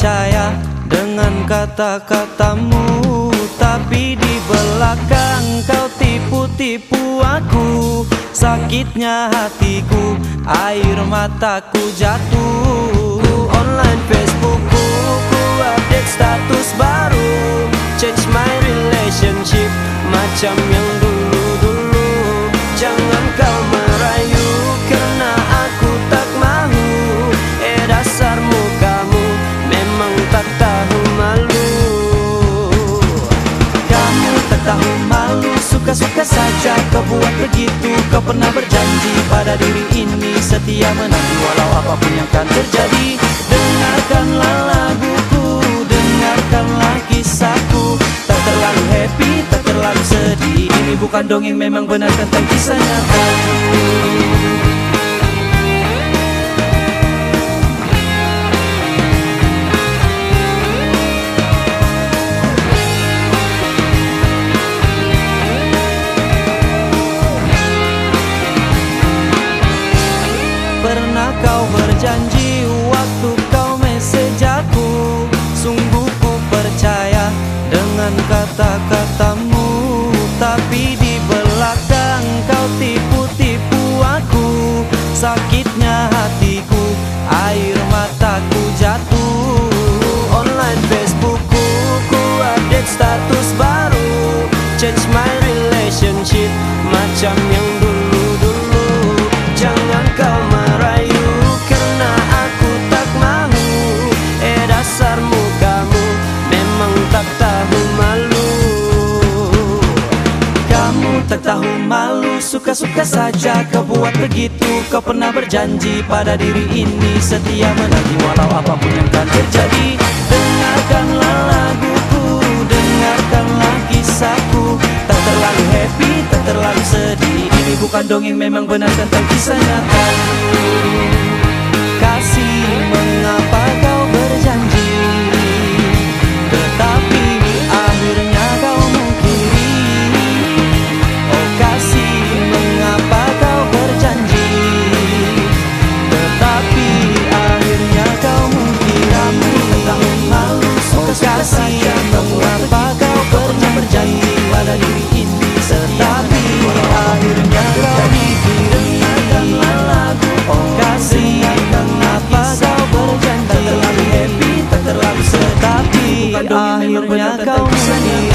Percaya dengan kata-katamu Tapi di belakang kau tipu-tipu aku. Sakitnya hatiku, air mataku jatuh. Online Facebookku, ku update status baru. Change my relationship, macam yang saja kau buat begitu Kau pernah berjanji pada diri ini setia menanti Walau apa pun yang akan terjadi. Dengarkanlah laguku, dengarkanlah kisahku. Tak terlalu happy, tak terlalu sedih. Ini bukan dongeng memang benar tentang kisah nyata kau berjanji waktu kau message aku Sungguh ku percaya dengan kata-katamu. Tapi di belakang kau tipu-tipu aku. Sakitnya hatiku, air mataku jatuh. Online Facebookku, ku update status baru. Change my relationship, macam suka-suka saja kau buat begitu. Kau pernah berjanji pada diri ini setia menanti Walau apa pun yang akan terjadi. Dengarkanlah laguku, dengarkanlah kisahku. Tak terlalu happy, tak terlalu sedih. Ini bukan dongeng memang benar tentang kisah nyata berjanji